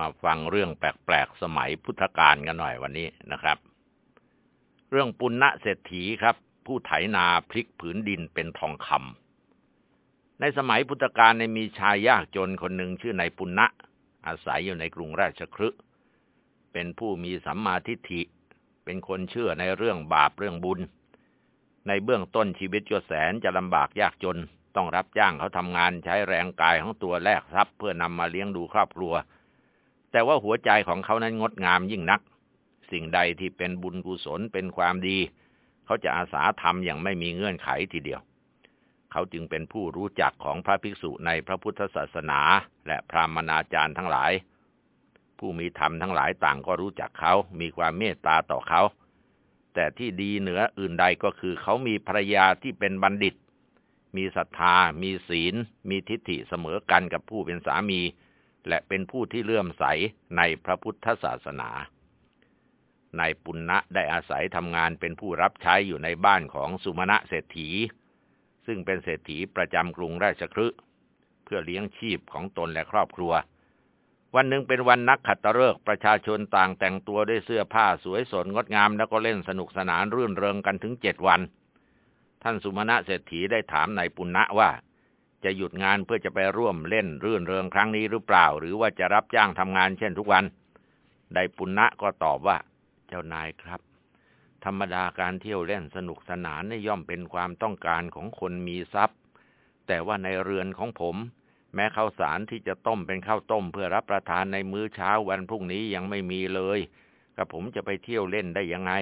มาฟังเรื่องแปลกๆสมัยพุทธกาลกันหน่อยวันนี้นะครับ เรื่องปุณณะเศรษฐีครับ ผู้ไถนาพลิกผืนดินเป็นทองคำในสมัยพุทธกาลในมีชายยากจนคนหนึ่งชื่อนายปุณณะอาศัยอยู่ในกรุงราชคฤห์เป็นผู้มีสัมมาทิฏฐิ เป็นคนเชื่อในเรื่องบาปเรื่องบุญ ในเบื้องต้นชีวิตก็แสนจะลำบากยากจนต้องรับจ้างเขาทำงานใช้แรงกายของตัวแลกทรัพย์เพื่อนำมาเลี้ยงดูครอบครัว แต่ว่าหัวใจของเขานั้นงดงามยิ่งนัก สิ่งใดที่เป็นบุญกุศลเป็นความดี เขาจะอาสาทำอย่างไม่มีเงื่อนไขทีเดียว เขาจึงเป็นผู้รู้จักของพระภิกษุในพระพุทธศาสนา และพระมนาจารย์ทั้งหลาย ผู้มีธรรมทั้งหลายต่างก็รู้จักเขา มีความเมตตาต่อเขา แต่ที่ดีเหนืออื่นใดก็คือ เขามีภรรยาที่เป็นบัณฑิต มีศรัทธา มีศีล มีทิฏฐิเสมอกันกับผู้เป็นสามี และเป็นผู้ที่เลื่อมใสในพระพุทธศาสนาในปุณณะได้อาศัยทำงานเป็นผู้รับใช้อยู่ในบ้านของสุมาณะเศรษฐี ซึ่งเป็นเศรษฐีประจำกรุงราชคฤห์เพื่อเลี้ยงชีพของตนและครอบครัว วันหนึ่งเป็นวันนักขัตฤกษ์ประชาชนต่างแต่งตัวด้วยเสื้อผ้าสวยสดงดงามแล้วก็เล่นสนุกสนานรื่นเริงกันถึงเจ็ดวัน ท่านสุมาณะเศรษฐีได้ถามนายปุณณะว่า จะหยุดงานเพื่อจะไปร่วมเล่นรื่นเริงครั้งนี้หรือเปล่า หรือว่าจะรับจ้างทำงานเช่นทุกวันนายปุณณะก็ตอบว่า เจ้านายครับ ธรรมดาการเที่ยวเล่นสนุกสนานนี่ย่อมเป็นความต้องการของคนมีทรัพย์ แต่ว่าในเรือนของผม แม้ข้าวสารที่จะต้มเป็นข้าวต้ม เพื่อรับประทานในมื้อเช้าวันพรุ่งนี้ยังไม่มีเลยกับผมจะไปเที่ยวเล่นได้ยังไง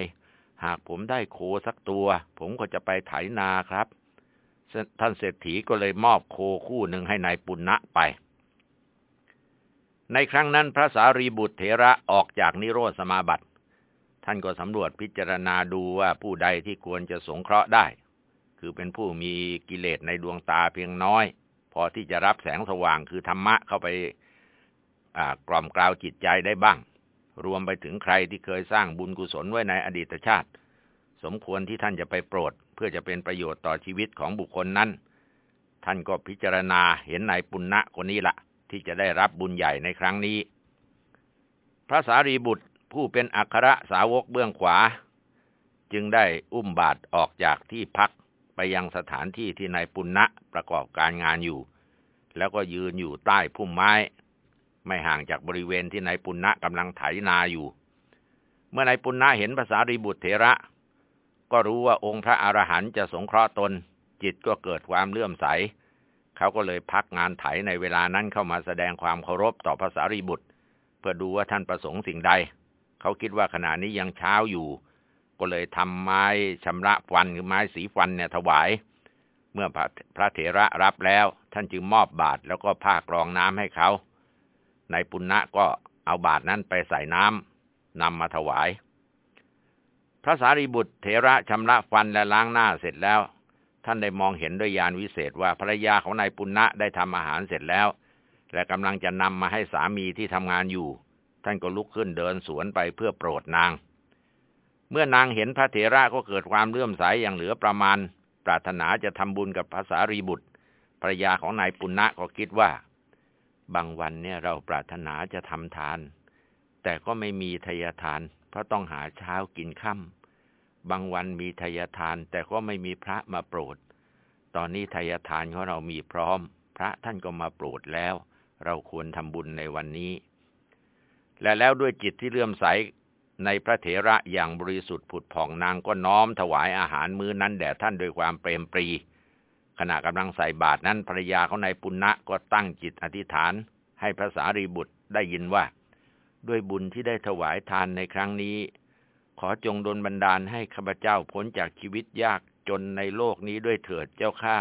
หากผมได้โคสักตัว ผมก็จะไปไถนาครับ ท่านเศรษฐีก็เลยมอบโคคู่หนึ่งให้ในายปุณณะไป ในครั้งนั้นพระสารีบุตรเถระออกจากนิโรธสมาบัติ ท่านก็สำรวจพิจารณาดูว่าผู้ใดที่ควรจะสงเคราะห์ได้ คือเป็นผู้มีกิเลสในดวงตาเพียงน้อย พอที่จะรับแสงสว่างคือธรรมะเข้าไปกล่อมกล่าวจิตใจได้บ้าง รวมไปถึงใครที่เคยสร้างบุญกุศลไว้ในอดีตชาติ สมควรที่ท่านจะไปโปรด พื่อจะเป็นประโยชน์ต่อชีวิตของบุคคลนั้น ท่านก็พิจารณาเห็นนายปุณณะคนนี้ละที่จะได้รับบุญใหญ่ในครั้งนี้ พระสารีบุตรผู้เป็นอัครสาวกเบื้องขวา จึงได้อุ้มบาตรออกจากที่พักไปยังสถานที่ที่นายปุณณะประกอบการงานอยู่ แล้วก็ยืนอยู่ใต้พุ่มไม้ ไม่ห่างจากบริเวณที่นายปุณณะกำลังไถนาอยู่ เมื่อนายปุณณะเห็นภาษารีบุตรเถระ ก็รู้ว่าองค์พระอรหันต์จะสงเคราะห์ตน จิตก็เกิดความเลื่อมใส เขาก็เลยพักงานไถในเวลานั้นเข้ามาแสดงความเคารพต่อภาษารีบุตร เพื่อดูว่าท่านประสงค์สิ่งใด เขาคิดว่าขณะนี้ยังเช้าอยู่ ก็เลยทำไม้ชำระฟันคือไม้สีฟันเนี่ยถวาย เมื่อพระเถระรับแล้ว ท่านจึงมอบบาตรแล้วก็ผ้ากรองน้ำให้เขา ในปุณณะก็เอาบาตรนั้นไปใส่น้ำนำมาถวาย พระสารีบุตรเถระชำระฟันและล้างหน้าเสร็จแล้ว ท่านได้มองเห็นด้วยญาณวิเศษว่าภรรยาของนายปุณณะได้ทำอาหารเสร็จแล้ว และกำลังจะนำมาให้สามีที่ทำงานอยู่ ท่านก็ลุกขึ้นเดินสวนไปเพื่อโปรดนาง เมื่อนางเห็นพระเถระก็เกิดความเลื่อมใสอย่างเหลือประมาณ ปรารถนาจะทำบุญกับภาษารีบุตรภรรยาของนายปุณณะก็คิดว่า บางวันเนี่ยเราปรารถนาจะทำทาน แต่ก็ไม่มีทยทาน เพราะต้องหาเช้ากินค่ำบางวันมีทยทานแต่ก็ไม่มีพระมาโปรด ตอนนี้ทยทานของเรามีพร้อม พระท่านก็มาโปรดแล้ว เราควรทำบุญในวันนี้ และแล้วด้วยจิตที่เลื่อมใสในพระเถระอย่างบริสุทธิ์ผุดผ่องนางก็น้อมถวายอาหารมื้อนั้นแด่ท่านโดยความเปรมปรี ขณะกำลังใส่บาตรนั้นภรรยาของนายปุณณะก็ตั้งจิตอธิษฐาน ให้พระสารีบุตรได้ยินว่า ด้วยบุญที่ได้ถวายทานในครั้งนี้ ขอจงดลบันดาลให้ข้าพเจ้าพ้นจากชีวิตยากจนในโลกนี้ด้วยเถิดเจ้าข้า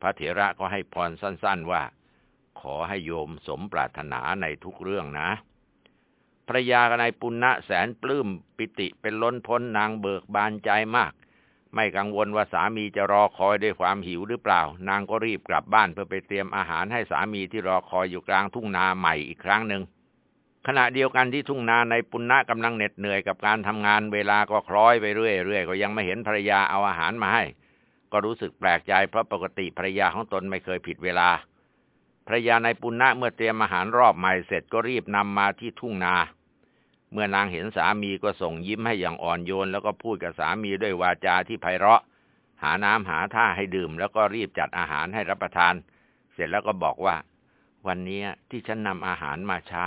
พระเถระก็ให้พรสั้นๆว่า ขอให้โยมสมปรารถนาในทุกเรื่องนะภรยากนายปุณณะแสนปลื้มปิติเป็นล้นพ้นนางเบิกบานใจมาก ไม่กังวลว่าสามีจะรอคอยด้วยความหิวหรือเปล่า นางก็รีบกลับบ้านเพื่อไปเตรียมอาหารให้สามีที่รอคอยอยู่กลางทุ่งนาใหม่อีกครั้งหนึ่ง ขณะเดียวกันที่ทุ่งนาในปุณณะกำลังเหน็ดเหนื่อยกับการทำงานเวลาก็คล้อยไปเรื่อยๆก็ยังไม่เห็นภรรยาเอาอาหารมาให้ ก็รู้สึกแปลกใจเพราะปกติภรรยาของตนไม่เคยผิดเวลาภรยาในปุณณะเมื่อเตรียมอาหารรอบใหม่เสร็จก็รีบนำมาที่ทุ่งนา เมื่อนางเห็นสามีก็ส่งยิ้มให้อย่างอ่อนโยน แล้วก็พูดกับสามีด้วยวาจาที่ไพเราะ หาน้ำหาท่าให้ดื่ม แล้วก็รีบจัดอาหารให้รับประทาน เสร็จแล้วก็บอกว่า วันนี้ที่ฉันนำอาหารมาช้า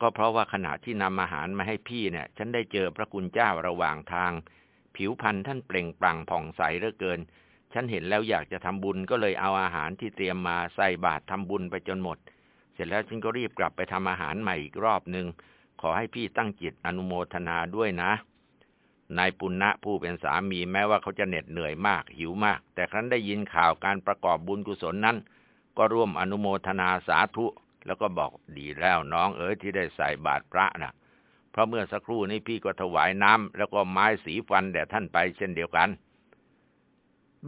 ก็เพราะว่าขณะที่นำอาหารมาให้พี่เนี่ย ฉันได้เจอพระคุณเจ้าระหว่างทาง ผิวพรรณท่านเปล่งปลั่งผ่องใสเหลือเกิน ฉันเห็นแล้วอยากจะทำบุญก็เลยเอาอาหารที่เตรียมมาใส่บาตรทำบุญไปจนหมด เสร็จแล้วฉันก็รีบกลับไปทำอาหารใหม่อีกรอบหนึ่งขอให้พี่ตั้งจิตอนุโมทนาด้วยนะ นายปุณณะผู้เป็นสามีแม้ว่าเขาจะเหน็ดเหนื่อยมากหิวมาก แต่ครั้นได้ยินข่าวการประกอบบุญกุศลนั้น ก็ร่วมอนุโมทนาสาธุ แล้วก็บอกดีแล้วน้องเอ๋ยที่ได้ใส่บาตรพระนะ่ะ เพราะเมื่อสักครู่นี้พี่ก็ถวายน้ำแล้วก็ไม้สีฟันแด่ท่านไปเช่นเดียวกัน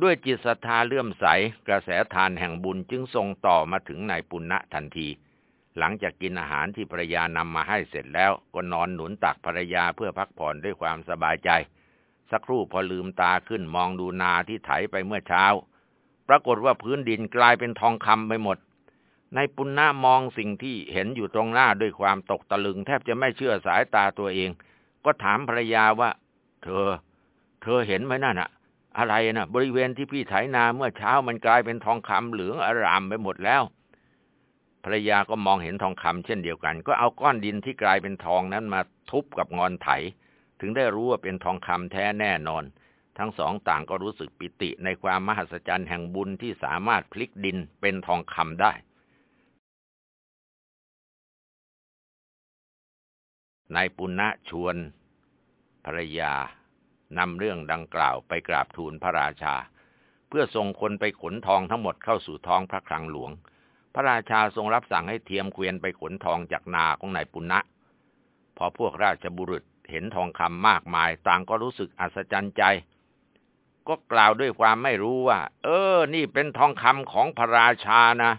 ด้วยจิตศรัทธาเลื่อมใส กระแสทานแห่งบุญจึงส่งต่อมาถึงนายปุณณะทันที หลังจากกินอาหารที่ภรรยานำมาให้เสร็จแล้วก็นอนหนุนตักภรรยาเพื่อพักผ่อนด้วยความสบายใจ สักครู่พอลืมตาขึ้นมองดูนาที่ไถไปเมื่อเช้า ปรากฏว่าพื้นดินกลายเป็นทองคำไปหมด นายปุณณะมองสิ่งที่เห็นอยู่ตรงหน้าด้วยความตกตะลึง แทบจะไม่เชื่อสายตาตัวเอง ก็ถามภรรยาว่า เธอ เธอเห็นไหมนั่นอะอะไรนะบริเวณที่พี่ไถนาเมื่อเช้ามันกลายเป็นทองคำเหลืองอารามไปหมดแล้วภรรยาก็มองเห็นทองคำเช่นเดียวกัน ก็เอาก้อนดินที่กลายเป็นทองนั้นมาทุบกับงอนไถ ถึงได้รู้ว่าเป็นทองคำแท้แน่นอน ทั้งสองต่างก็รู้สึกปิติในความมหัศจรรย์แห่งบุญที่สามารถพลิกดินเป็นทองคำได้ นายปุณณะชวนภรรยานำเรื่องดังกล่าวไปกราบทูลพระราชา เพื่อส่งคนไปขนทองทั้งหมดเข้าสู่ท้องพระคลังหลวง พระราชาทรงรับสั่งให้เทียมเกวียนไปขนทองจากนาของนายปุณณะ พอพวกราชบุรุษเห็นทองคำมากมาย ต่างก็รู้สึกอัศจรรย์ใจ ก็กล่าวด้วยความไม่รู้ว่า เออ นี่เป็นทองคำของพระราชานะ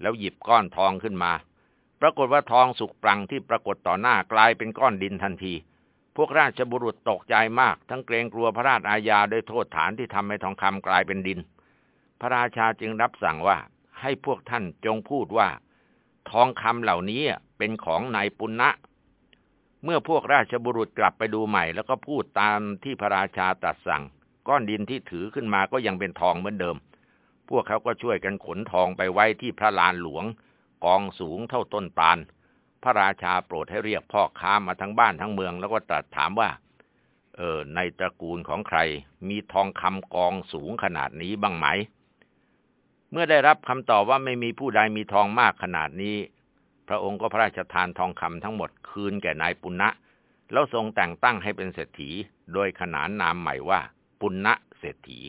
แล้วหยิบก้อนทองขึ้นมา รากฏว่าทองสุกปรังที่ปรากฏต่อหน้ากลายเป็นก้อนดินทันที พวกราชบุรุษตกใจมาก ทั้งเกรงกลัวพระราชอาญาด้วยโทษฐานที่ทำให้ทองคำกลายเป็นดิน พระราชาจึงรับสั่งว่าให้พวกท่านจงพูดว่า ทองคำเหล่านี้เป็นของนายปุณณะเมื่อพวกราชบุรุษกลับไปดูใหม่ แล้วก็พูดตามที่พระราชาตรัสสั่ง ก้อนดินที่ถือขึ้นมาก็ยังเป็นทองเหมือนเดิม พวกเขาก็ช่วยกันขนทองไปไว้ที่พระลานหลวง กองสูงเท่าต้นปานพระราชาโปรดให้เรียกพ่อค้ามาทั้งบ้านทั้งเมือง แล้วก็ตรัสถามว่า เออ ในตระกูลของใคร มีทองคำกองสูงขนาดนี้บ้างไหม เมื่อได้รับคำตอบว่าไม่มีผู้ใดมีทองมากขนาดนี้ พระองค์ก็พระราชทานทองคำทั้งหมดคืนแก่นายปุณณะ แล้วทรงแต่งตั้งให้เป็นเศรษฐี โดยขนานนามใหม่ว่า ปุณณะเศรษฐี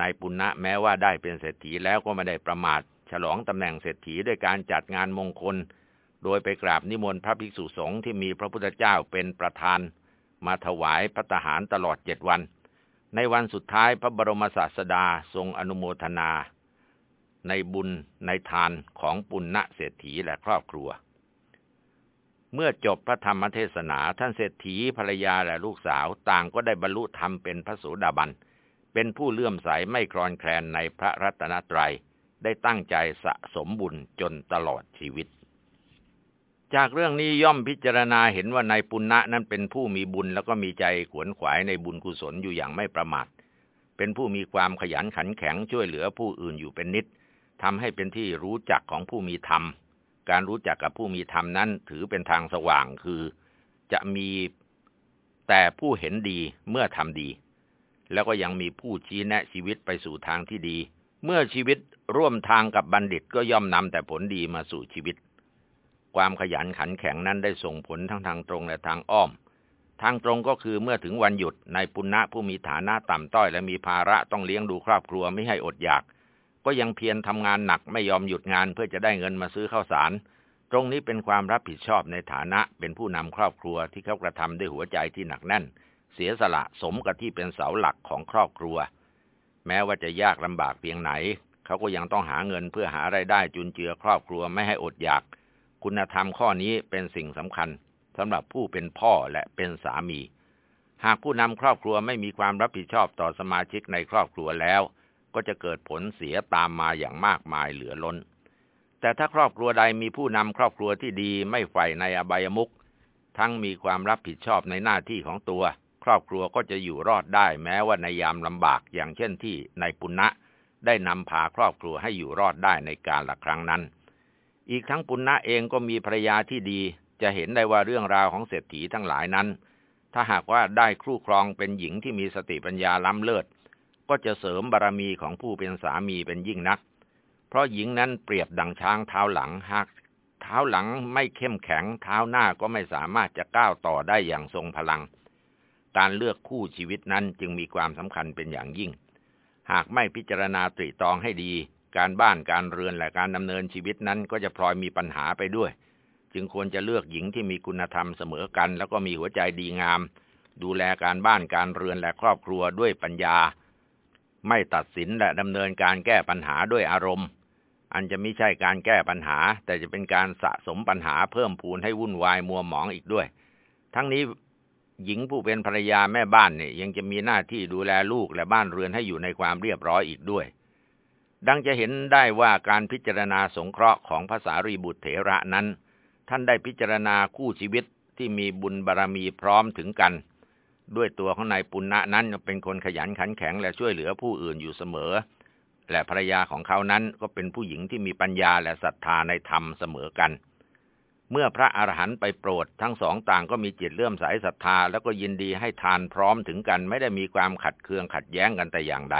นายปุณณะแม้ว่าได้เป็นเศรษฐีแล้วก็ไม่ได้ประมาท ฉลองตำแหน่งเศรษฐีด้วยการจัดงานมงคล โดยไปกราบนิมนต์พระภิกษุสงฆ์ที่มีพระพุทธเจ้าเป็นประธาน มาถวายพระทหารตลอดเจ็ดวัน ในวันสุดท้ายพระบรมศาสดาทรงอนุโมทนา ในบุญในทานของปุณณะเศรษฐีและครอบครัว เมื่อจบพระธรรมเทศนาท่านเศรษฐีภรรยาและลูกสาวต่างก็ได้บรรลุธรรมเป็นพระโสดาบัน เป็นผู้เลื่อมใสไม่คลอนแคลนในพระรัตนตรัย ได้ตั้งใจสะสมบุญจนตลอดชีวิต จากเรื่องนี้ย่อมพิจารณาเห็นว่านายปุณณะนั้นเป็นผู้มีบุญแล้วก็มีใจขวนขวายในบุญกุศลอยู่อย่างไม่ประมาท เป็นผู้มีความขยันขันแข็งช่วยเหลือผู้อื่นอยู่เป็นนิดทำให้เป็นที่รู้จักของผู้มีธรรม การรู้จักกับผู้มีธรรมนั้นถือเป็นทางสว่างคือ จะมีแต่ผู้เห็นดีเมื่อทำดี แล้วก็ยังมีผู้ชี้แนะชีวิตไปสู่ทางที่ดี เมื่อชีวิต ร่วมทางกับบัณฑิตก็ย่อมนำแต่ผลดีมาสู่ชีวิต ความขยันขันแข็งนั้นได้ส่งผลทั้งทางตรงและทางอ้อม ทางตรงก็คือเมื่อถึงวันหยุดนายปุณณะผู้มีฐานะต่ำต้อยและมีภาระต้องเลี้ยงดูครอบครัวไม่ให้อดอยาก ก็ยังเพียรทำงานหนักไม่ยอมหยุดงานเพื่อจะได้เงินมาซื้อข้าวสาร ตรงนี้เป็นความรับผิดชอบในฐานะเป็นผู้นำครอบครัวที่เขากระทำด้วยหัวใจที่หนักแน่น เสียสละสมกับที่เป็นเสาหลักของครอบครัวแม้ว่าจะยากลำบากเพียงไหน เขาก็ยังต้องหาเงินเพื่อหาไรายได้จุนเจือครอบครัวไม่ให้อดอยาก คุณธรรมข้อนี้เป็นสิ่งสำคัญสำหรับผู้เป็นพ่อและเป็นสามี หากผู้นำครอบครัวไม่มีความรับผิดชอบต่อสมาชิกในครอบครัวแล้ว ก็จะเกิดผลเสียตามมาอย่างมากมายเหลือล้น แต่ถ้าครอบครัวใดมีผู้นำครอบครัวที่ดีไม่ใฝ่ในอบายมุขทั้งมีความรับผิดชอบในหน้าที่ของตัว ครอบครัวก็จะอยู่รอดได้แม้ว่าในยามลำบากอย่างเช่นที่ในปุณณะ ได้นำพาครอบครัวให้อยู่รอดได้ในการละครั้งนั้น อีกทั้งปุณณะเองก็มีภรรยาที่ดี จะเห็นได้ว่าเรื่องราวของเศรษฐีทั้งหลายนั้น ถ้าหากว่าได้ครูครองเป็นหญิงที่มีสติปัญญาล้ำเลิศ ก็จะเสริมบารรมีของผู้เป็นสามีเป็นยิ่งนัก เพราะหญิงนั้นเปรียบดังช้างเท้าหลังหากเท้าหลังไม่เข้มแข็งเท้าหน้าก็ไม่สามารถจะก้าวต่อได้อย่างทรงพลัง การเลือกคู่ชีวิตนั้นจึงมีความสำคัญเป็นอย่างยิ่ง หากไม่พิจารณาตรีตองให้ดี การบ้านการเรือนและการดำเนินชีวิตนั้นก็จะพลอยมีปัญหาไปด้วย จึงควรจะเลือกหญิงที่มีคุณธรรมเสมอกัน แล้วก็มีหัวใจดีงาม ดูแลการบ้านการเรือนและครอบครัวด้วยปัญญา ไม่ตัดสินและดำเนินการแก้ปัญหาด้วยอารมณ์ อันจะไม่ใช่การแก้ปัญหา แต่จะเป็นการสะสมปัญหาเพิ่มพูนให้วุ่นวายมัวหมองอีกด้วย ทั้งนี้ หญิงผู้เป็นภรรยาแม่บ้านเนี่ยยังจะมีหน้าที่ดูแลลูกและบ้านเรือนให้อยู่ในความเรียบร้อยอีกด้วย ดังจะเห็นได้ว่าการพิจารณาสงเคราะห์ของภาษารีบุตรเถระนั้น ท่านได้พิจารณาคู่ชีวิตที่มีบุญบารรมีพร้อมถึงกัน ด้วยตัวของนายปุณณะนั้นเป็นคนขยันขันแข็งและช่วยเหลือผู้อื่นอยู่เสมอ และภรรยาของเขานั้นก็เป็นผู้หญิงที่มีปัญญาและศรัทธาในธรรมเสมอกัน เมื่อพระอรหันต์ไปโปรดทั้งสองต่างก็มีจิตเลื่อมใสศรัทธาแล้วก็ยินดีให้ทานพร้อมถึงกันไม่ได้มีความขัดเคืองขัดแย้งกันแต่อย่างใด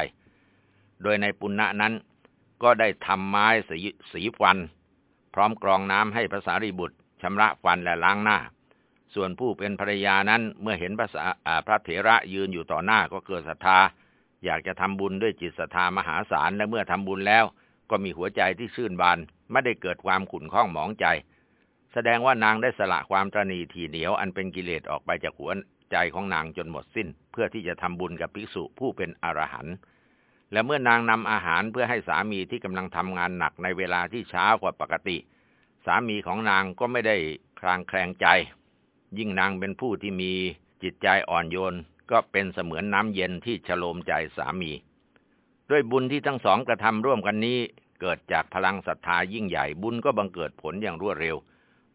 โดยในปุณณะนั้นก็ได้ทำไม้สีสีฟัน พร้อมกรองน้ำให้พระสารีบุตรชำระฟันและล้างหน้า ส่วนผู้เป็นภรรยานั้นเมื่อเห็นพระพระเถระยืนอยู่ต่อหน้าก็เกิดศรัทธา อยากจะทำบุญด้วยจิตศรัทธามหาศาลและเมื่อทำบุญแล้ว ก็มีหัวใจที่ชื่นบานไม่ได้เกิดความขุ่นข้องหมองใจ สดงว่านางได้สละความตรณีทีเหนียวอันเป็นกิเลสออกไปจากหัวใจของนางจนหมดสิ้น เพื่อที่จะทำบุญกับภิกษุผู้เป็นอรหันต์และเมื่อนางนำอาหารเพื่อให้สามีที่กำลังทำงานหนักในเวลาที่เช้ากว่าปกติ สามีของนางก็ไม่ได้คลางแคลงใจ ยิ่งนางเป็นผู้ที่มีจิตใจอ่อนโยน ก็เป็นเสมือนน้ำเย็นที่ฉโลมใจสามี ด้วยบุญที่ทั้งสองกระทำร่วมกันนี้ เกิดจากพลังศรัทธายิ่งใหญ่บุญก็บังเกิดผลอย่างรวดเร็ว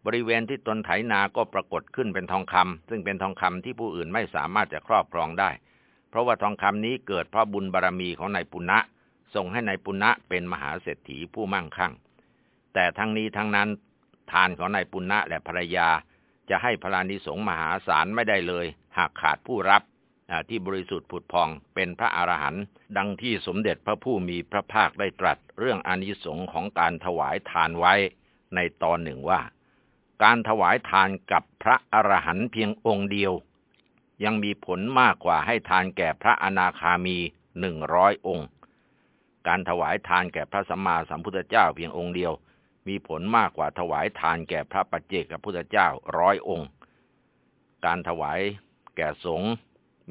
บริเวณที่ตนไถนาก็ปรากฏขึ้นเป็นทองคำซึ่งเป็นทองคำที่ผู้อื่นไม่สามารถจะครอบครองได้ เพราะว่าทองคำนี้เกิดเพราะบุญบารรมีของนายปุณณะส่งให้ในายปุณณะเป็นมหาเศรษฐีผู้มั่งคั่ง แต่ทั้งนี้ทั้งนั้นทานของนายปุณณะและภรรยา จะให้พลานิสงมหาศาลไม่ได้เลย หากขาดผู้รับที่บริสุทธิ์ผุดพองเป็นพระอรหันต์ดังที่สมเด็จพระผู้มีพระภาคได้ตรัสเรื่องอนิสงส์ของการถวายทานไว้ในตอนหนึ่งว่า การถวายทานกับพระอรหันต์เพียงองค์เดียว ยังมีผลมากกว่าให้ทานแก่พระอนาคามีหนึ่งร้อยองค์ การถวายทานแก่พระสัมมาสัมพุทธเจ้าเพียงองค์เดียว มีผลมากกว่าถวายทานแก่พระปัจเจกพุทธเจ้าร้อยองค์ การถวายแก่สงฆ์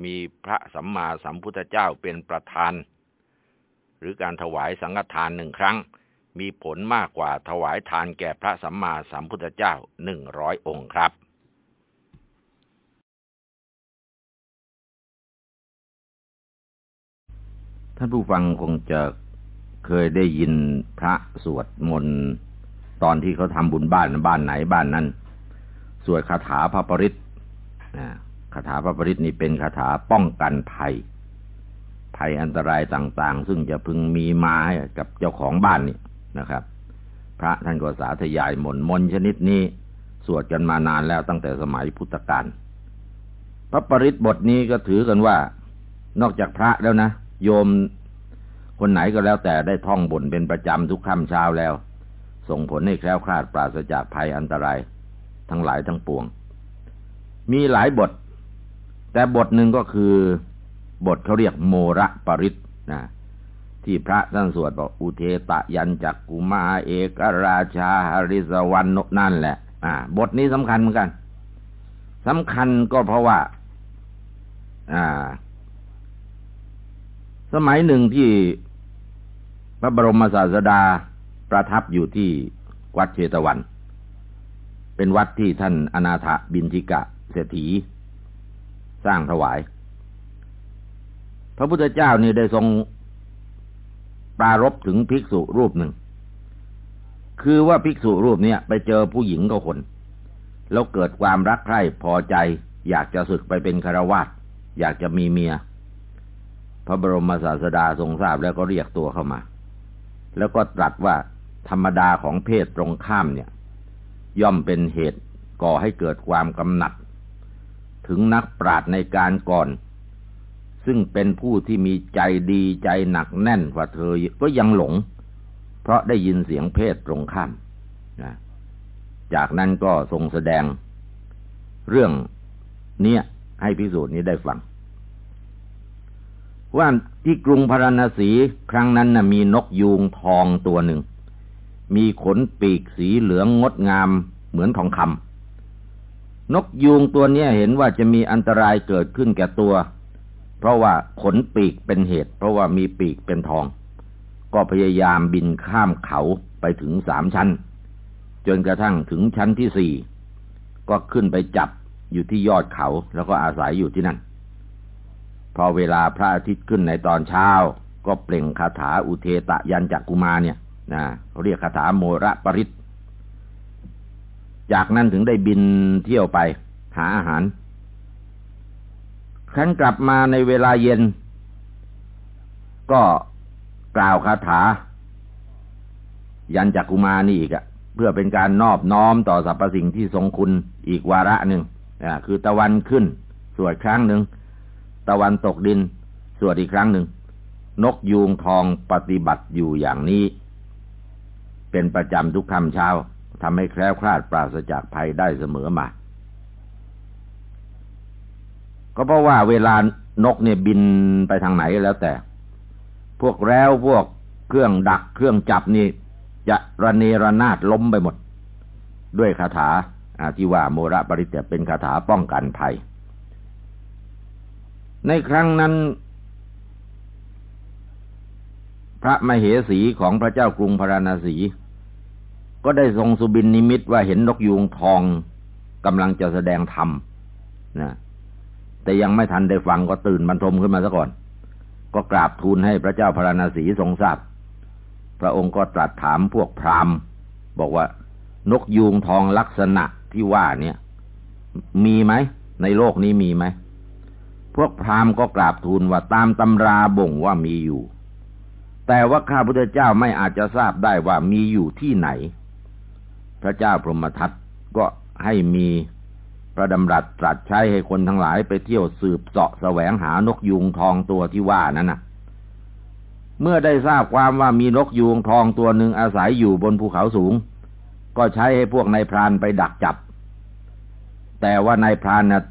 มีพระสัมมาสัมพุทธเจ้าเป็นประธาน หรือการถวายสังฆทานหนึ่งครั้ง มีผลมากกว่าถวายทานแก่พระสัมมาสัมพุทธเจ้าหนึ่งร้อยองค์ครับท่านผู้ฟังคงจะเคยได้ยินพระสวดมนต์ตอนที่เขาทำบุญบ้านบ้านไหนบ้านนั้น สวดคาถาพระปริตคาถาพระปริตนี่เป็นคาถาป้องกันภัย ภัยอันตรายต่าง ๆ ซึ่งจะพึงมีมาให้กับเจ้าของบ้านนี่ นะครับ พระท่านก็สาธยายมนมนชนิดนี้ สวดกันมานานแล้วตั้งแต่สมัยพุทธกาลพระปริตบทนี้ก็ถือกันว่า นอกจากพระแล้วนะ โยมคนไหนก็แล้วแต่ได้ท่องบนเป็นประจำทุกค่ำเช้าแล้ว ส่งผลให้แคล้วคลาดปราศจากภัยอันตราย ทั้งหลายทั้งปวง มีหลายบท แต่บทหนึ่งก็คือบทเขาเรียกโมระปริตนะ ที่พระท่านสวดบอกอุเทตะยันจักกุมาเอกราชาหริสวรรณนั่นแหละ อ่า บทนี้สำคัญเหมือนกันสำคัญก็เพราะว่า อ่า สมัยหนึ่งที่พระบรมศาสดาประทับอยู่ที่วัดเชตวัน เป็นวัดที่ท่านอนาถบินทิกะเศรษฐี สร้างถวาย พระพุทธเจ้านี่ได้ทรง ปรารบถึงภิกษุรูปหนึ่ง คือว่าภิกษุรูปเนี้ยไปเจอผู้หญิงก็คน แล้วเกิดความรักใคร่พอใจ อยากจะศึกไปเป็นคารวาสอยากจะมีเมีย พระบรมศาสดาทรงทราบแล้วก็เรียกตัวเข้ามา แล้วก็ตรัสว่าธรรมดาของเพศตรงข้ามเนี่ย ย่อมเป็นเหตุก่อให้เกิดความกำหนัด ถึงนักปราดในการก่อน ซึ่งเป็นผู้ที่มีใจดีใจหนักแน่นกว่าเธอก็ยังหลง เพราะได้ยินเสียงเพศตรงข้ามนะจากนั้นก็ทรงแสดงเรื่องเนี้ยให้พิสูจน์นี้ได้ฟัง ว่าที่กรุงพาราณสีครั้งนั้นนะมีนกยูงทองตัวหนึ่ง มีขนปีกสีเหลืองงดงามเหมือนทองคำนกยูงตัวนี้เห็นว่าจะมีอันตรายเกิดขึ้นแก่ตัว เพราะว่าขนปีกเป็นเหตุ เพราะว่ามีปีกเป็นทอง ก็พยายามบินข้ามเขาไปถึงสามชั้น จนกระทั่งถึงชั้นที่สี่ก็ขึ้นไปจับอยู่ที่ยอดเขาแล้วก็อาศัยอยู่ที่นั่น พอเวลาพระอาทิตย์ขึ้นในตอนเช้า ก็เปล่งคาถาอุเทตะยันจักกุมาเนี่ยนะเขาเรียกคาถาโมระปริตจากนั้นถึงได้บินเที่ยวไปหาอาหาร ครั้นกลับมาในเวลาเย็น ก็กล่าวคาถา ยันจักกุมานี่อีกอะเพื่อเป็นการนอบน้อมต่อสรรพสิ่งที่ทรงคุณอีกวาระหนึ่งคือตะวันขึ้น สวดครั้งหนึ่ง ตะวันตกดิน สวดอีกครั้งหนึ่ง นกยูงทองปฏิบัติอยู่อย่างนี้ เป็นประจำทุกคำเช้าทำให้แคล้วคลาดปราศจากภัยได้เสมอมา ก็เพราะว่าเวลานกเนี่ยบินไปทางไหนแล้วแต่ พวกแล้วพวกเครื่องดักเครื่องจับนี่จะระเนระนาดล้มไปหมด ด้วยคาถาที่ว่าโมระปริเตเป็นคาถาป้องกันภัย ในครั้งนั้น พระมเหสีของพระเจ้ากรุงพาราณสี ก็ได้ทรงสุบินนิมิตว่าเห็นนกยูงทองกำลังจะแสดงธรรมนะ แต่ยังไม่ทันได้ฟังก็ตื่นบรรทมขึ้นมาซะก่อน ก็กราบทูลให้พระเจ้าพาราณสีทรงทราบ พระองค์ก็ตรัสถามพวกพราหมณ์ บอกว่านกยูงทองลักษณะที่ว่าเนี่ย มีไหม ในโลกนี้มีไหม พวกพราหมณ์ก็กราบทูลว่าตามตำราบ่งว่ามีอยู่ แต่ว่าข้าพุทธเจ้าไม่อาจจะทราบได้ว่ามีอยู่ที่ไหน พระเจ้าพรหมทัตก็ให้มี พระดำรัสตรัสใช้ให้คนทั้งหลายไปเที่ยวสืบเสาะแสวงหานกยูงทองตัวที่ว่านั้นนะเมื่อได้ทราบความว่ามีนกยูงทองตัวหนึ่งอาศัยอยู่บนภูเขาสูง ก็ใช้ให้พวกนายพรานไปดักจับ แต่ว่านายพรานนะ่ะ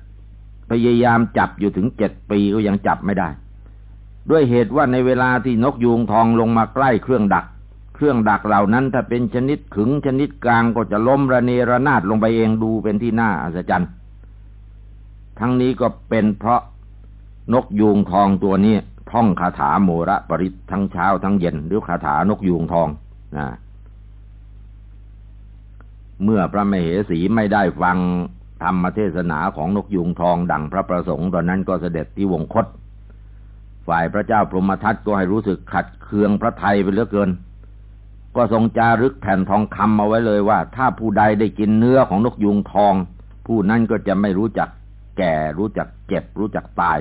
พยายามจับอยู่ถึงเจ็ดปีก็ยังจับไม่ได้ ด้วยเหตุว่าในเวลาที่นกยูงทองลงมาใกล้เครื่องดัก เครื่องดักเหล่านั้นถ้าเป็นชนิดขึงชนิดกลางก็จะล้มระเนระนาดลงไปเองดูเป็นที่น่าอัศจรรย์ ทั้งนี้ก็เป็นเพราะนกยูงทองตัวนี้ท่องคาถาโมระปริตทั้งเช้าทั้งเย็นหรือคาถานกยูงทองนะเมื่อพระมเหสีไม่ได้ฟังธรรมเทศนาของนกยุงทองดังพระประสงค์ตอนนั้นก็เสด็จที่วงคต ฝ่ายพระเจ้าพรหมทัตก็ให้รู้สึกขัดเคืองพระไทยไปเหลือเกิน ก็ทรงจารึกแผ่นทองคำเอาไว้เลยว่า ถ้าผู้ใดได้กินเนื้อของนกยุงทอง ผู้นั้นก็จะไม่รู้จักแก่รู้จักเจ็บ รู้จักตาย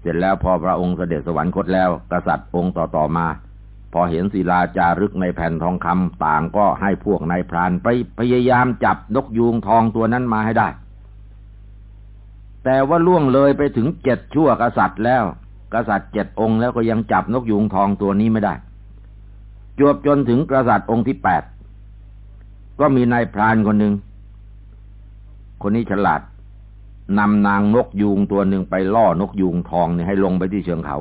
เสร็จแล้วพอพระองค์เสด็จสวรรคตแล้ว กษัตริย์องค์ต่อๆมา พอเห็นศิลาจารึกในแผ่นทองคำต่างก็ให้พวกนายพรานไปพยายามจับนกยูงทองตัวนั้นมาให้ได้ แต่ว่าล่วงเลยไปถึงเจ็ดชั่วกษัตริย์แล้ว กษัตริย์เจ็ดองค์แล้วก็ยังจับนกยูงทองตัวนี้ไม่ได้ จวบจนถึงกษัตริย์องค์ที่แปดก็มีนายพรานคนหนึ่ง คนนี้ฉลาดนำนางนกยูงตัวหนึ่งไปล่อนกยูงทองเนี่ยให้ลงไปที่เชิงเขา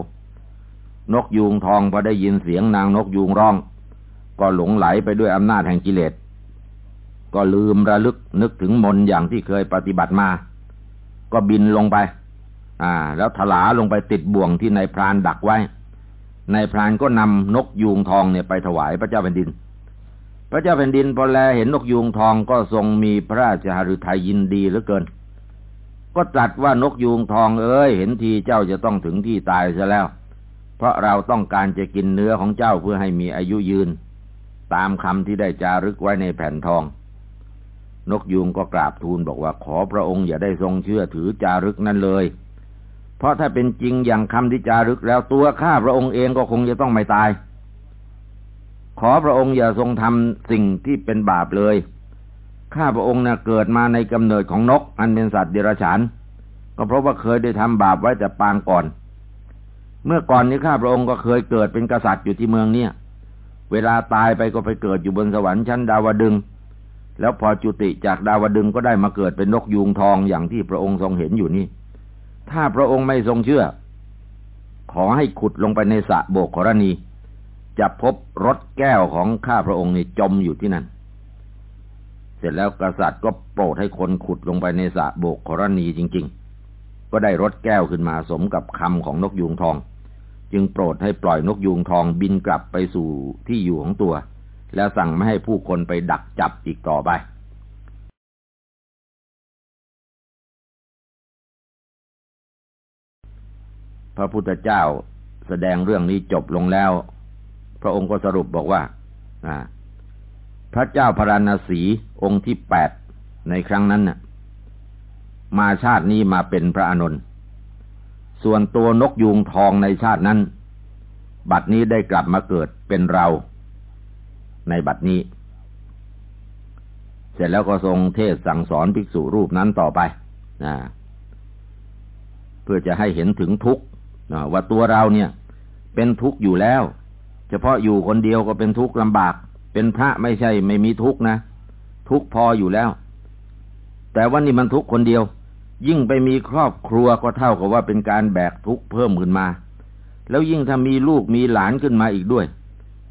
นกยูงทองพอได้ยินเสียงนางนกยูงร้อง ก็หลงไหลไปด้วยอำนาจแห่งกิเลส ก็ลืมระลึกนึกถึงมนอย่างที่เคยปฏิบัติมา ก็บินลงไป อ่า แล้วถลาลงไปติดบ่วงที่นายพรานดักไว้ นายพรานก็นำนกยูงทองเนี่ยไปถวายพระเจ้าแผ่นดิน พระเจ้าแผ่นดินพอแลเห็นนกยูงทองก็ทรงมีพระราชหฤทัยยินดีเหลือเกิน ก็ตรัสว่านกยูงทองเอ้ยเห็นทีเจ้าจะต้องถึงที่ตายซะแล้ว เพราะเราต้องการจะกินเนื้อของเจ้าเพื่อให้มีอายุยืน ตามคำที่ได้จารึกไว้ในแผ่นทอง นกยูงก็กราบทูลบอกว่าขอพระองค์อย่าได้ทรงเชื่อถือจารึกนั้นเลย เพราะถ้าเป็นจริงอย่างคำที่จารึกแล้วตัวข้าพระองค์เองก็คงจะต้องไม่ตาย ขอพระองค์อย่าทรงทำสิ่งที่เป็นบาปเลย ข้าพระองค์นะ่ะเกิดมาในกำเนิดของนก อันเป็นสัตว์เดรัจฉาน ก็เพราะว่าเคยได้ทำบาปไว้แต่ปางก่อน เมื่อก่อนนี้ข้าพระองค์ก็เคยเกิดเป็นกษัตริย์อยู่ที่เมืองเนี่ย เวลาตายไปก็ไปเกิดอยู่บนสวรรค์ชั้นดาวดึงแล้วพอจุติจากดาวดึงก็ได้มาเกิดเป็นนกยูงทองอย่างที่พระองค์ทรงเห็นอยู่นี่ ถ้าพระองค์ไม่ทรงเชื่อ ขอให้ขุดลงไปในสระโบกขรณี จะพบรถแก้วของข้าพระองค์นี่จมอยู่ที่นั่น เสร็จแล้วกษัตริย์ก็โปรดให้คนขุดลงไปในสระโบกขรณีจริง ๆ ก็ได้รถแก้วขึ้นมาสมกับคำของนกยูงทอง จึงโปรดให้ปล่อยนกยูงทองบินกลับไปสู่ที่อยู่ของตัว แล้วสั่งไม่ให้ผู้คนไปดักจับอีกต่อไป พระพุทธเจ้าแสดงเรื่องนี้จบลงแล้ว พระองค์ก็สรุปบอกว่าพระเจ้าพระนศีองค์ที่แปดในครั้งนั้นน่ะ มาชาตินี้มาเป็นพระอานนท์ส่วนตัวนกยูงทองในชาตินั้น บัดนี้ได้กลับมาเกิดเป็นเรา ในบัดนี้ เสร็จแล้วก็ทรงเทศสั่งสอนภิกษุรูปนั้นต่อไปนะเพื่อจะให้เห็นถึงทุกข์ ว่าตัวเราเนี่ย เป็นทุกข์อยู่แล้ว เฉพาะอยู่คนเดียวก็เป็นทุกข์ลำบาก เป็นพระไม่ใช่ไม่มีทุกข์นะ ทุกข์พออยู่แล้ว แต่ว่านี่มันทุกข์คนเดียว ยิ่งไปมีครอบครัวก็เท่ากับว่าเป็นการแบกทุกข์เพิ่มขึ้นมา แล้วยิ่งถ้ามีลูกมีหลานขึ้นมาอีกด้วย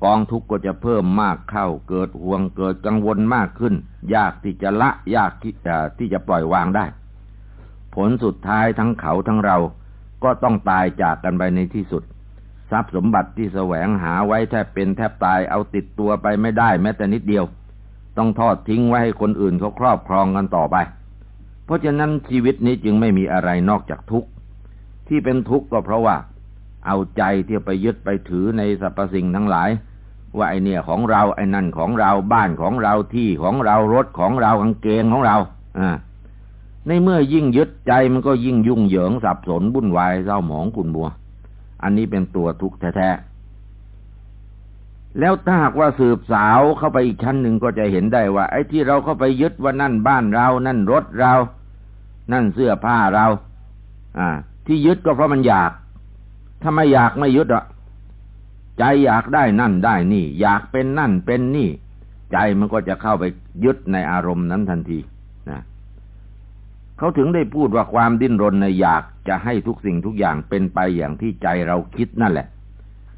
กองทุกข์ก็จะเพิ่มมากเข้า เกิดห่วงเกิดกังวลมากขึ้น ยากที่จะละ ยากที่จะที่จะปล่อยวางได้ ผลสุดท้ายทั้งเขาทั้งเรา ก็ต้องตายจากกันไปในที่สุด ทรัพย์สมบัติที่แสวงหาไว้แทบเป็นแทบตายเอาติดตัวไปไม่ได้แม้แต่นิดเดียว ต้องทอดทิ้งไว้ให้คนอื่นเขาครอบครองกันต่อไป เพราะฉะนั้นชีวิตนี้จึงไม่มีอะไรนอกจากทุกข์ ที่เป็นทุกข์ก็เพราะว่า เอาใจที่ไปยึดไปถือในสรรพสิ่งทั้งหลาย ว่าไอเนี่ยของเราไอนั่นของเราบ้านของเราที่ของเรารถของเรากางเกงของเรา อ่า ในเมื่อยิ่งยึดใจมันก็ยิ่งยุ่งเหยิงสับสนวุ่นวายเศร้าหมองขุ่นบัว อันนี้เป็นตัวทุกข์แท้แล้วถ้าหากว่าสืบสาวเข้าไปอีกชั้นหนึ่งก็จะเห็นได้ว่า ไอ้ที่เราเข้าไปยึดว่านั่นบ้านเรา นั่นรถเรา นั่นเสื้อผ้าเรา อ่า ที่ยึดก็เพราะมันอยาก ถ้าไม่อยากไม่ยึดอะ ใจอยากได้นั่นได้นี่ อยากเป็นนั่นเป็นนี่ ใจมันก็จะเข้าไปยึดในอารมณ์นั้นทันที นะ เขาถึงได้พูดว่าความดิ้นรนในอยากจะให้ทุกสิ่งทุกอย่างเป็นไปอย่างที่ใจเราคิดนั่นแหละ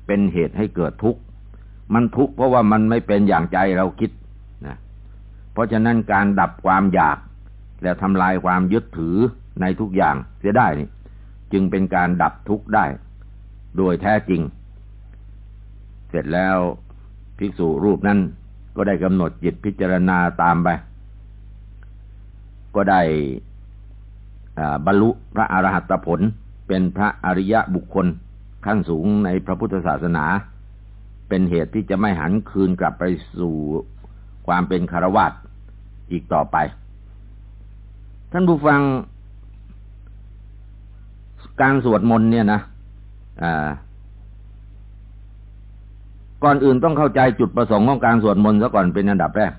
เป็นเหตุให้เกิดทุกข์มันทุกข์เพราะว่ามันไม่เป็นอย่างใจเราคิดนะเพราะฉะนั้นการดับความอยาก และทำลายความยึดถือในทุกอย่างเสียได้นี่จึงเป็นการดับทุกข์ได้ โดยแท้จริง เสร็จแล้วภิกษุรูปนั้นก็ได้กำหนดจิตพิจารณาตามไป ก็ได้ บรรลุพระอรหัตผลเป็นพระอริยะบุคคลขั้นสูงในพระพุทธศาสนา เป็นเหตุที่จะไม่หันคืนกลับไปสู่ความเป็นคารวาสอีกต่อไป ท่านผู้ฟังการสวดมนต์เนี่ยนะก่อนอื่นต้องเข้าใจจุดประสงค์ของการสวดมนต์ซะก่อนเป็นอันดับแรก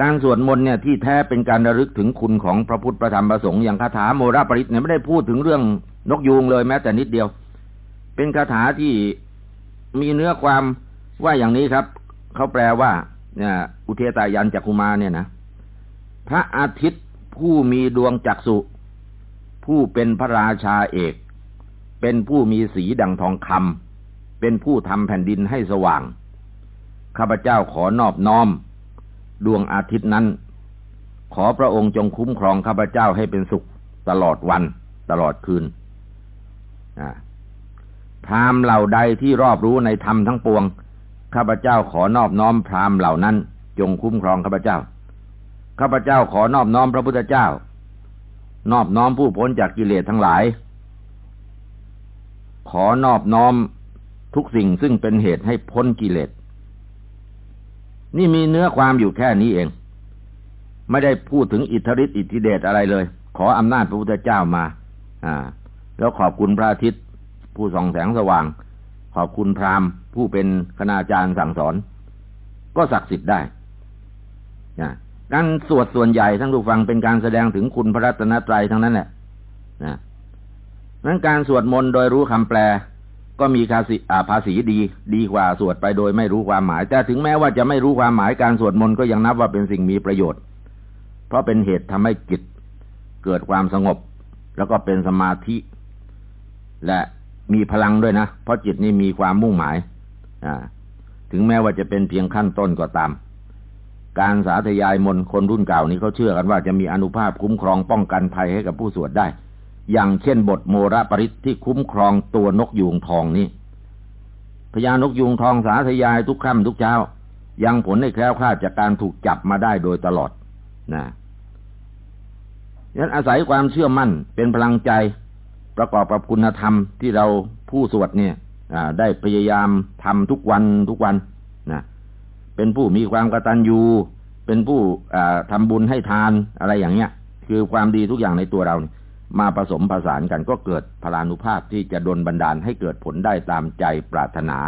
การสวดมนต์เนี่ยที่แท้เป็นการระลึกถึงคุณของพระพุทธประธรรมประสงค์อย่างคาถาโมราปริตเนี่ยไม่ได้พูดถึงเรื่องนกยูงเลยแม้แต่นิดเดียว เป็นคาถาที่มีเนื้อความว่าอย่างนี้ครับ เขาแปลว่าเนี่ยอุเทตายันจักคุมาเนี่ยนะพระอาทิตย์ผู้มีดวงจักสุผู้เป็นพระราชาเอก เป็นผู้มีสีดังทองคำเป็นผู้ทำแผ่นดินให้สว่าง ข้าพเจ้าขอนอบน้อม ดวงอาทิตย์นั้น ขอพระองค์จงคุ้มครองข้าพเจ้าให้เป็นสุขตลอดวันตลอดคืนอ่าพรามเหล่าใดที่รอบรู้ในธรรมทั้งปวง ข้าพเจ้าขอนอบน้อมพรามเหล่านั้น จงคุ้มครองข้าพเจ้า ข้าพเจ้าขอนอบน้อมพระพุทธเจ้า นอบน้อมผู้พ้นจากกิเลสทั้งหลาย ขอนอบน้อมทุกสิ่งซึ่งเป็นเหตุให้พ้นกิเลส นี่มีเนื้อความอยู่แค่นี้เอง ไม่ได้พูดถึงอิทธิฤทธิอิทธิเดชอะไรเลย ขออำนาจพระพุทธเจ้ามาอ่า แล้วขอบคุณพระอาทิตย์ ผู้ส่องแสงสว่าง ขอบคุณพราหมณ์ ผู้เป็นคณาจารย์สั่งสอน ก็ศักดิ์สิทธิ์ได้นะการสวดส่วนใหญ่ทั้งทุกฟังเป็นการแสดงถึงคุณพระรัตนตรัยทั้งนั้นแหละนะนั้นการสวดมนต์โดยรู้คำแปล ก็มีภาษีภาษีดี ดีกว่าสวดไปโดยไม่รู้ความหมาย แต่ถึงแม้ว่าจะไม่รู้ความหมายการสวดมนต์ก็ยังนับว่าเป็นสิ่งมีประโยชน์ เพราะเป็นเหตุทำให้จิตเกิดความสงบ แล้วก็เป็นสมาธิ และมีพลังด้วยนะ เพราะจิตนี่มีความมุ่งหมายถึงแม้ว่าจะเป็นเพียงขั้นต้นก็ตาม การสาธยายมนคนรุ่นเก่านี้เขาเชื่อกันว่าจะมีอนุภาพคุ้มครองป้องกันภัยให้กับผู้สวดได้ อย่างเช่นบทโมระปริศที่คุ้มครองตัวนกยูงทองนี้พญานกยูงทองสาธยายทุกค่ำทุกเช้า ยังผลให้แคล้วคลาดจากการถูกจับมาได้โดยตลอดนะยันอาศัยความเชื่อมั่นเป็นพลังใจประกอบกับคุณธรรมที่เราผู้สวดเนี่ยได้พยายามทำทุกวันทุกวันนะเป็นผู้มีความกตัญญู เป็นผู้ทำบุญให้ทานอะไรอย่างเงี้ย คือความดีทุกอย่างในตัวเรา มาผสมผสานกันก็เกิดพลานุภาพที่จะดลบันดาลให้เกิดผลได้ตามใจปรารถนา